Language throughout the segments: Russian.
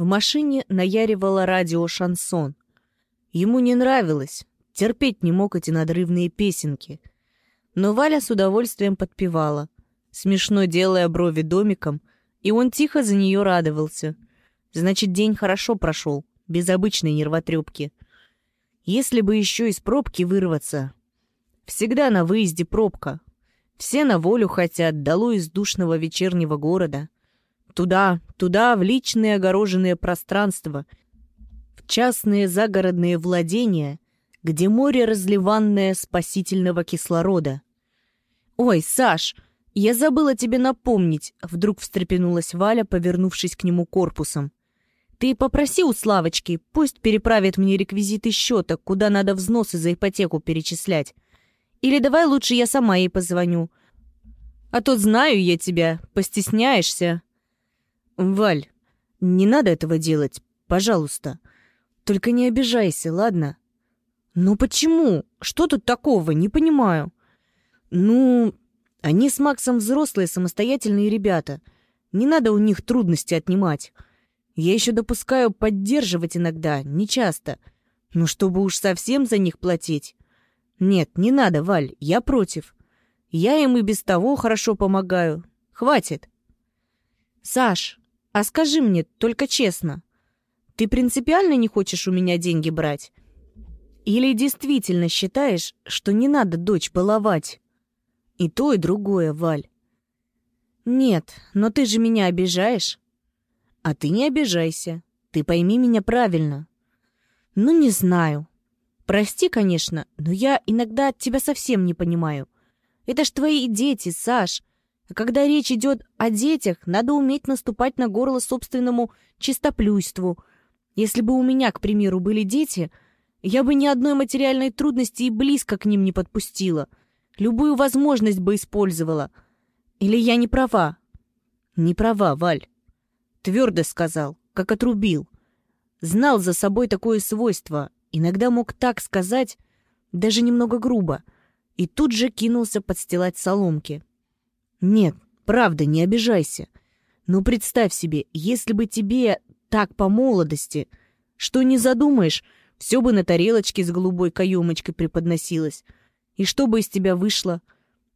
В машине наяривала радио «Шансон». Ему не нравилось, терпеть не мог эти надрывные песенки. Но Валя с удовольствием подпевала, смешно делая брови домиком, и он тихо за нее радовался. Значит, день хорошо прошел, без обычной нервотрепки. Если бы еще из пробки вырваться. Всегда на выезде пробка. Все на волю хотят, дало из душного вечернего города. Туда, туда, в личные огороженные пространства, в частные загородные владения, где море разливанное спасительного кислорода. «Ой, Саш, я забыла тебе напомнить», — вдруг встрепенулась Валя, повернувшись к нему корпусом. «Ты попроси у Славочки, пусть переправит мне реквизиты счета, куда надо взносы за ипотеку перечислять. Или давай лучше я сама ей позвоню. А то знаю я тебя, постесняешься». «Валь, не надо этого делать, пожалуйста. Только не обижайся, ладно?» «Ну почему? Что тут такого? Не понимаю». «Ну, они с Максом взрослые, самостоятельные ребята. Не надо у них трудности отнимать. Я еще допускаю поддерживать иногда, не часто. Ну, чтобы уж совсем за них платить. Нет, не надо, Валь, я против. Я им и без того хорошо помогаю. Хватит. Саш, а скажи мне, только честно, ты принципиально не хочешь у меня деньги брать? Или действительно считаешь, что не надо дочь баловать? И то, и другое, Валь. Нет, но ты же меня обижаешь. А ты не обижайся. Ты пойми меня правильно. Ну, не знаю. Прости, конечно, но я иногда тебя совсем не понимаю. Это ж твои дети, Саш. А когда речь идет о детях, надо уметь наступать на горло собственному чистоплюйству. Если бы у меня, к примеру, были дети, я бы ни одной материальной трудности и близко к ним не подпустила. Любую возможность бы использовала. Или я не права? Не права, Валь. Твердо сказал, как отрубил. Знал за собой такое свойство. Иногда мог так сказать, даже немного грубо. И тут же кинулся подстилать соломки. Нет, правда, не обижайся. Но представь себе, если бы тебе так по молодости, что не задумаешь, все бы на тарелочке с голубой каемочкой преподносилось. И что бы из тебя вышло?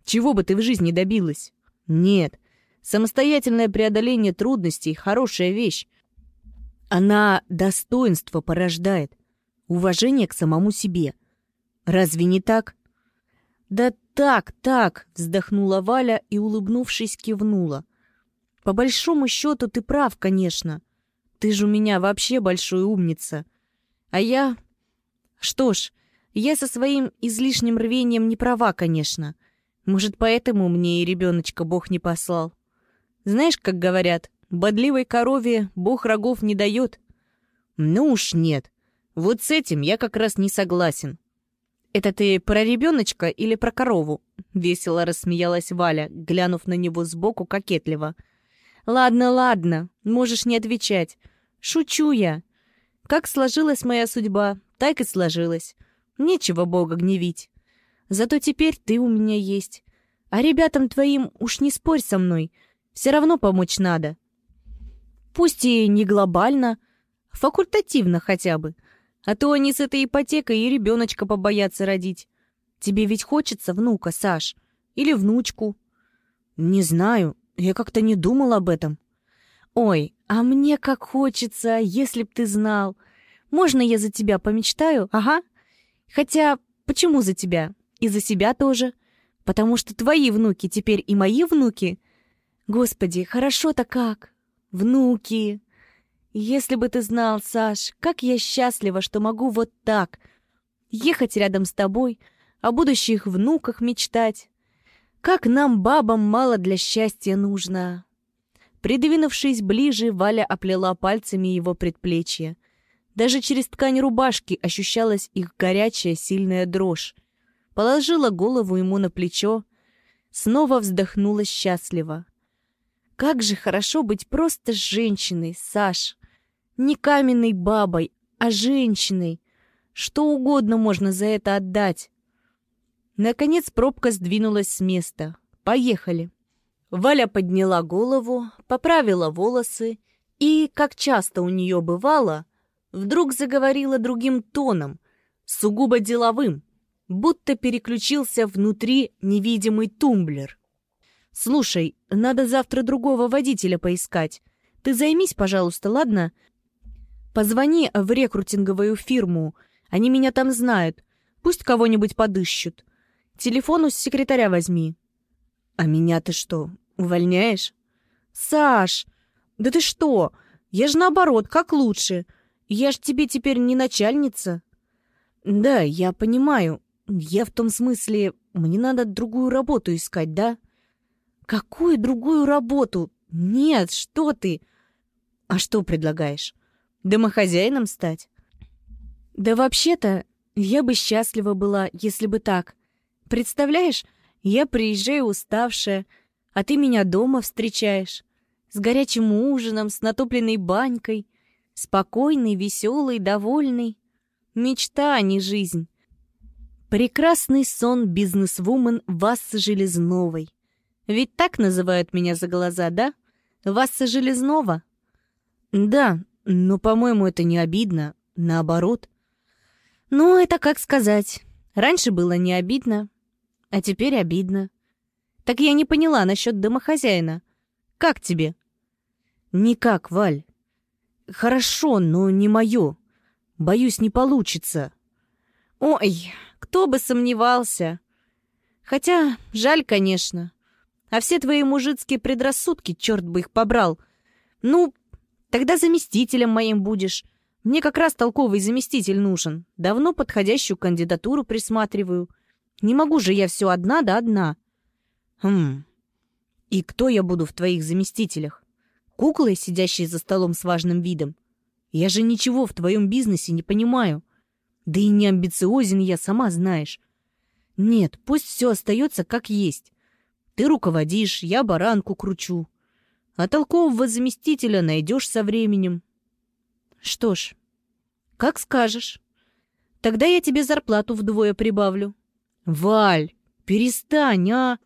Чего бы ты в жизни добилась? Нет, самостоятельное преодоление трудностей — хорошая вещь. Она достоинство порождает, уважение к самому себе. Разве не так? Да так, так, вздохнула Валя и, улыбнувшись, кивнула. По большому счету ты прав, конечно. Ты же у меня вообще большой умница. А я... Что ж, я со своим излишним рвением не права, конечно. Может, поэтому мне и ребеночка Бог не послал. Знаешь, как говорят, бодливой корове Бог рогов не дает. Ну уж нет. Вот с этим я как раз не согласен. «Это ты про ребеночка или про корову?» — весело рассмеялась Валя, глянув на него сбоку кокетливо. «Ладно, ладно, можешь не отвечать. Шучу я. Как сложилась моя судьба, так и сложилась. Нечего Бога гневить. Зато теперь ты у меня есть. А ребятам твоим уж не спорь со мной. Все равно помочь надо. Пусть и не глобально, факультативно хотя бы. А то они с этой ипотекой и ребеночка побоятся родить. Тебе ведь хочется внука, Саш? Или внучку? Не знаю, я как-то не думал об этом. Ой, а мне как хочется, если б ты знал. Можно я за тебя помечтаю? Ага. Хотя, почему за тебя? И за себя тоже. Потому что твои внуки теперь и мои внуки. Господи, хорошо-то как. Внуки. Если бы ты знал, Саш, как я счастлива, что могу вот так ехать рядом с тобой, о будущих внуках мечтать. Как нам, бабам, мало для счастья нужно. Придвинувшись ближе, Валя оплела пальцами его предплечье. Даже через ткань рубашки ощущалась их горячая, сильная дрожь. Положила голову ему на плечо, снова вздохнула счастливо. Как же хорошо быть просто женщиной, Саш. Не каменной бабой, а женщиной. Что угодно можно за это отдать. Наконец пробка сдвинулась с места. Поехали. Валя подняла голову, поправила волосы И, как часто у нее бывало, вдруг заговорила другим тоном, сугубо деловым, будто переключился внутри невидимый тумблер. «Слушай, надо завтра другого водителя поискать. Ты займись, пожалуйста, ладно? Позвони в рекрутинговую фирму. Они меня там знают. Пусть кого-нибудь подыщут. Телефон у секретаря возьми». «А меня ты что, увольняешь?» «Саш, да ты что? Я же наоборот, как лучше. Я ж тебе теперь не начальница». «Да, я понимаю. Я в том смысле, мне надо другую работу искать, да?» «Какую другую работу? Нет, что ты!» «А что предлагаешь? Домохозяином стать?» «Да вообще-то, я бы счастлива была, если бы так. Представляешь, я приезжаю уставшая, а ты меня дома встречаешь. С горячим ужином, с натопленной банькой. Спокойный, веселый, довольный. Мечта, а не жизнь. Прекрасный сон бизнесвумен Вассы Железновой. Ведь так называют меня за глаза, да? Васса Железнова? Да, но, по-моему, это не обидно. Наоборот. Ну, это как сказать. Раньше было не обидно, а теперь обидно. Так я не поняла насчет домохозяина. Как тебе? Никак, Валь. Хорошо, но не мое. Боюсь, не получится. Ой, кто бы сомневался. Хотя, жаль, конечно. А все твои мужицкие предрассудки, черт бы их побрал. Ну, тогда заместителем моим будешь. Мне как раз толковый заместитель нужен. Давно подходящую кандидатуру присматриваю. Не могу же я все одна да одна. Хм. И кто я буду в твоих заместителях? Куклой, сидящей за столом с важным видом? Я же ничего в твоем бизнесе не понимаю. Да и не амбициозен я, сама знаешь. Нет, пусть все остается как есть. Ты руководишь, я баранку кручу. А толкового заместителя найдешь со временем. Что ж, как скажешь. Тогда я тебе зарплату вдвое прибавлю. Валь, перестань, а!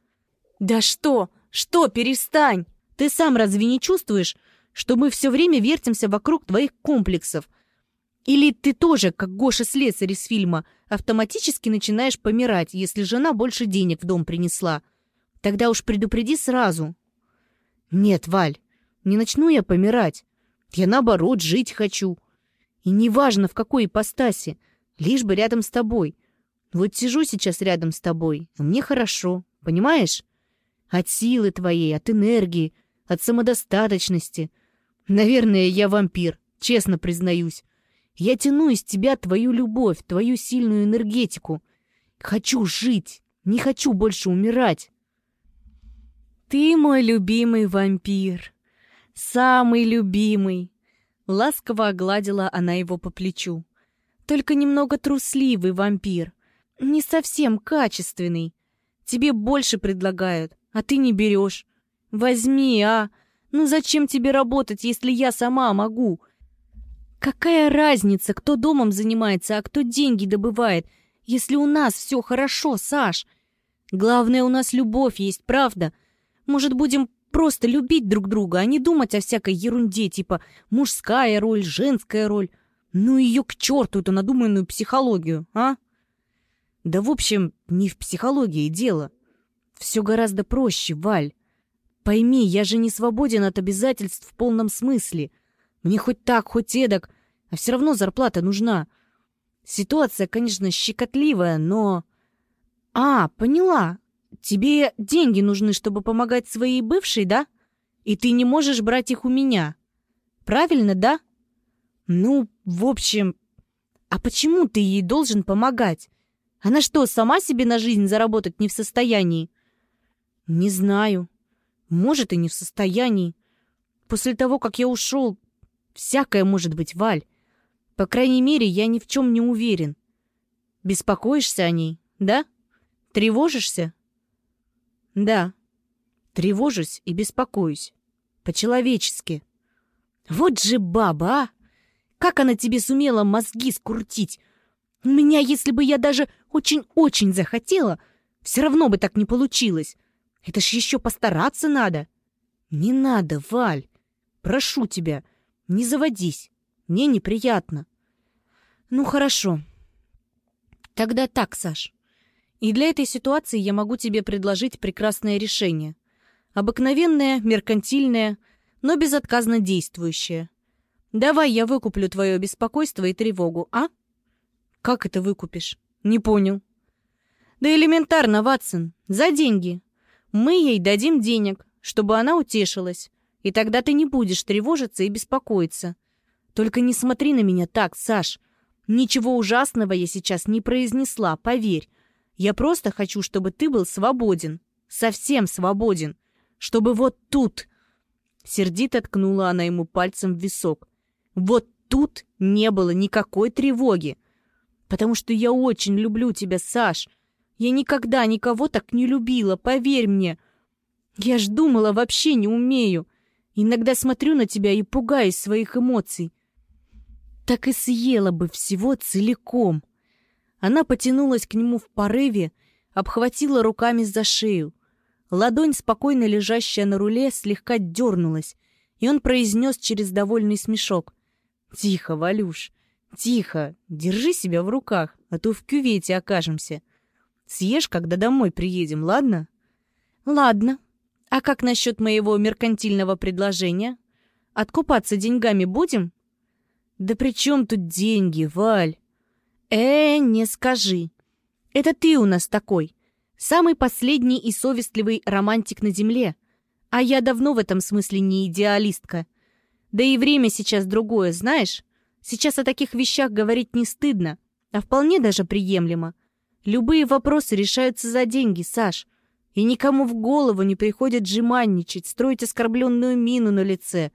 Да что? Что перестань? Ты сам разве не чувствуешь, что мы все время вертимся вокруг твоих комплексов? Или ты тоже, как Гоша Слесарь из фильма, автоматически начинаешь помирать, если жена больше денег в дом принесла? Тогда уж предупреди сразу. Нет, Валь, не начну я помирать. Я, наоборот, жить хочу. И неважно, в какой ипостаси, лишь бы рядом с тобой. Вот сижу сейчас рядом с тобой, а мне хорошо, понимаешь? От силы твоей, от энергии, от самодостаточности. Наверное, я вампир, честно признаюсь. Я тяну из тебя твою любовь, твою сильную энергетику. Хочу жить, не хочу больше умирать. Ты мой любимый вампир. Самый любимый. Ласково огладила она его по плечу. Только немного трусливый вампир. Не совсем качественный. Тебе больше предлагают, а ты не берешь. Возьми, а! Ну зачем тебе работать, если я сама могу? Какая разница, кто домом занимается, а кто деньги добывает, если у нас все хорошо, Саш? Главное, у нас любовь есть, правда? — может, будем просто любить друг друга, а не думать о всякой ерунде, типа мужская роль, женская роль. Ну ее к черту, эту надуманную психологию, а? Да, в общем, не в психологии дело. Все гораздо проще, Валь. Пойми, я же не свободен от обязательств в полном смысле. Мне хоть так, хоть эдак, а все равно зарплата нужна. Ситуация, конечно, щекотливая, но... А, поняла. Тебе деньги нужны, чтобы помогать своей бывшей, да? И ты не можешь брать их у меня. Правильно, да? Ну, в общем... А почему ты ей должен помогать? Она что, сама себе на жизнь заработать не в состоянии? Не знаю. Может, и не в состоянии. После того, как я ушел, всякое может быть, Валь. По крайней мере, я ни в чем не уверен. Беспокоишься о ней, да? Тревожишься? Да. Тревожусь и беспокоюсь. По-человечески. Вот же баба, а! Как она тебе сумела мозги скрутить? У меня, если бы я даже очень-очень захотела, все равно бы так не получилось. Это ж еще постараться надо. Не надо, Валь. Прошу тебя. Не заводись. Мне неприятно. Ну, хорошо. Тогда так, Саш. И для этой ситуации я могу тебе предложить прекрасное решение. Обыкновенное, меркантильное, но безотказно действующее. Давай я выкуплю твое беспокойство и тревогу, а? Как это выкупишь? Не понял. Да элементарно, Ватсон, за деньги. Мы ей дадим денег, чтобы она утешилась, и тогда ты не будешь тревожиться и беспокоиться. Только не смотри на меня так, Саш. Ничего ужасного я сейчас не произнесла, поверь. Я просто хочу, чтобы ты был свободен. Совсем свободен. Чтобы вот тут... Сердито ткнула она ему пальцем в висок. Вот тут не было никакой тревоги. Потому что я очень люблю тебя, Саш. Я никогда никого так не любила, поверь мне. Я ж думала, вообще не умею. Иногда смотрю на тебя и пугаюсь своих эмоций. Так и съела бы всего целиком. Она потянулась к нему в порыве, обхватила руками за шею. Ладонь, спокойно лежащая на руле, слегка дернулась, и он произнес через довольный смешок. «Тихо, Валюш, тихо, держи себя в руках, а то в кювете окажемся. Съешь, когда домой приедем, ладно?» «Ладно. А как насчет моего меркантильного предложения? Откупаться деньгами будем?» «Да при чем тут деньги, Валь?» «Э, не скажи. Это ты у нас такой. Самый последний и совестливый романтик на земле. А я давно в этом смысле не идеалистка. Да и время сейчас другое, знаешь? Сейчас о таких вещах говорить не стыдно, а вполне даже приемлемо. Любые вопросы решаются за деньги, Саш. И никому в голову не приходит жеманничать, строить оскорбленную мину на лице.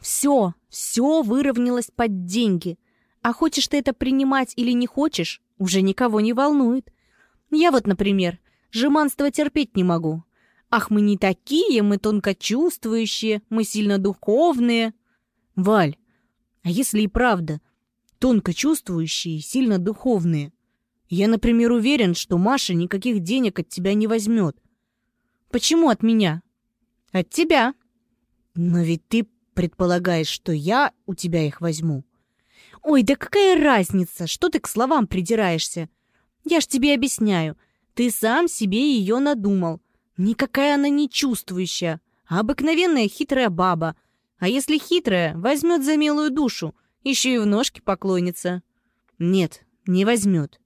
Все, все выровнялось под деньги. А хочешь ты это принимать или не хочешь, уже никого не волнует. Я вот, например, жеманство терпеть не могу. Ах, мы не такие, мы тонкочувствующие, мы сильно духовные. Валь, а если и правда, тонкочувствующие и сильно духовные? Я, например, уверен, что Маша никаких денег от тебя не возьмет. Почему от меня? От тебя. Но ведь ты предполагаешь, что я у тебя их возьму. Ой, да какая разница, что ты к словам придираешься? Я ж тебе объясняю. Ты сам себе ее надумал. Никакая она не чувствующая, а обыкновенная хитрая баба. А если хитрая, возьмет за милую душу, еще и в ножки поклонится. Нет, не возьмет.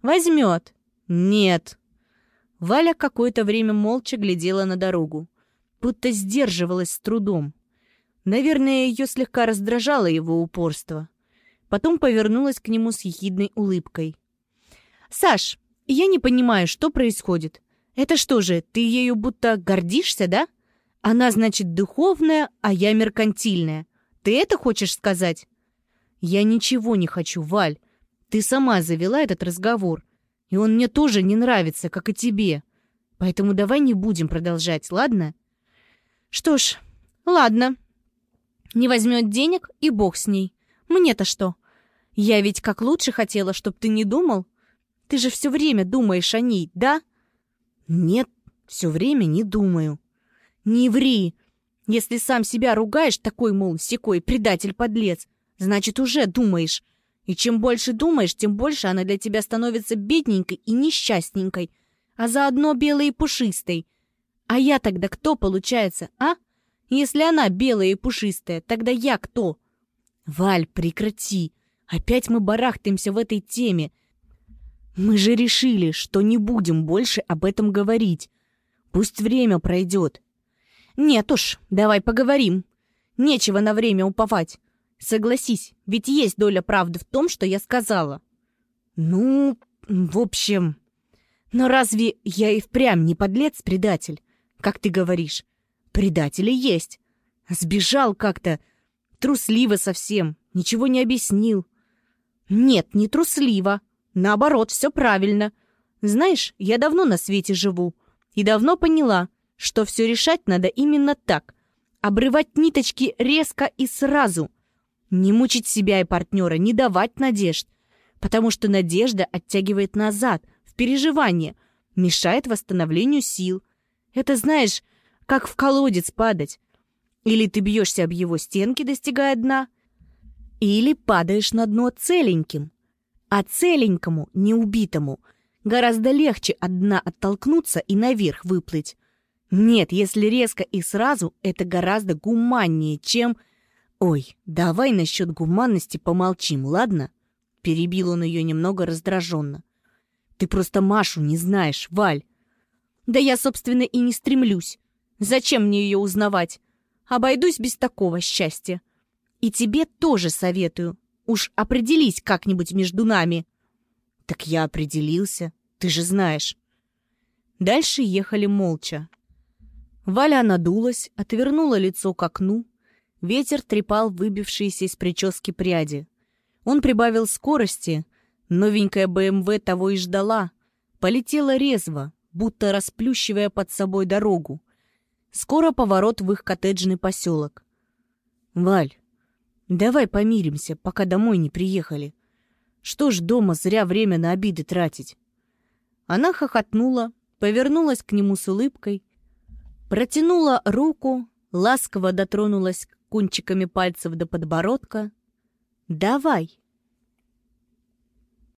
Возьмет. Нет. Валя какое-то время молча глядела на дорогу, будто сдерживалась с трудом. Наверное, ее слегка раздражало его упорство. Потом повернулась к нему с ехидной улыбкой. «Саш, я не понимаю, что происходит. Это что же, ты ею будто гордишься, да? Она, значит, духовная, а я меркантильная. Ты это хочешь сказать?» «Я ничего не хочу, Валь. Ты сама завела этот разговор. И он мне тоже не нравится, как и тебе. Поэтому давай не будем продолжать, ладно?» «Что ж, ладно. Не возьмет денег, и бог с ней. Мне-то что? Я ведь как лучше хотела, чтоб ты не думал. Ты же все время думаешь о ней, да? Нет, все время не думаю. Не ври. Если сам себя ругаешь, такой, мол, секой, предатель-подлец, значит, уже думаешь. И чем больше думаешь, тем больше она для тебя становится бедненькой и несчастненькой, а заодно белой и пушистой. А я тогда кто, получается, а? Если она белая и пушистая, тогда я кто? Валь, прекрати. Опять мы барахтаемся в этой теме. Мы же решили, что не будем больше об этом говорить. Пусть время пройдет. Нет уж, давай поговорим. Нечего на время уповать. Согласись, ведь есть доля правды в том, что я сказала. Ну, в общем... Но разве я и впрямь не подлец-предатель, как ты говоришь? Предатели есть. Сбежал как-то, трусливо совсем, ничего не объяснил. Нет, не трусливо, Наоборот, все правильно. Знаешь, я давно на свете живу и давно поняла, что все решать надо именно так. Обрывать ниточки резко и сразу. Не мучить себя и партнера, не давать надежд. Потому что надежда оттягивает назад, в переживание, мешает восстановлению сил. Это, знаешь, как в колодец падать. Или ты бьешься об его стенки, достигая дна, или падаешь на дно целеньким. А целенькому, неубитому, гораздо легче от дна оттолкнуться и наверх выплыть. Нет, если резко и сразу, это гораздо гуманнее, чем... Ой, давай насчет гуманности помолчим, ладно? Перебил он ее немного раздраженно. Ты просто Машу не знаешь, Валь. Да я, собственно, и не стремлюсь. Зачем мне ее узнавать? Обойдусь без такого счастья. И тебе тоже советую. Уж определись как-нибудь между нами. Так я определился, ты же знаешь. Дальше ехали молча. Валя надулась, отвернула лицо к окну. Ветер трепал выбившиеся из прически пряди. Он прибавил скорости. Новенькая БМВ того и ждала. Полетела резво, будто расплющивая под собой дорогу. Скоро поворот в их коттеджный поселок. «Валь, давай помиримся, пока домой не приехали. Что ж дома зря время на обиды тратить?» Она хохотнула, повернулась к нему с улыбкой, протянула руку, ласково дотронулась кончиками пальцев до подбородка. «Давай!»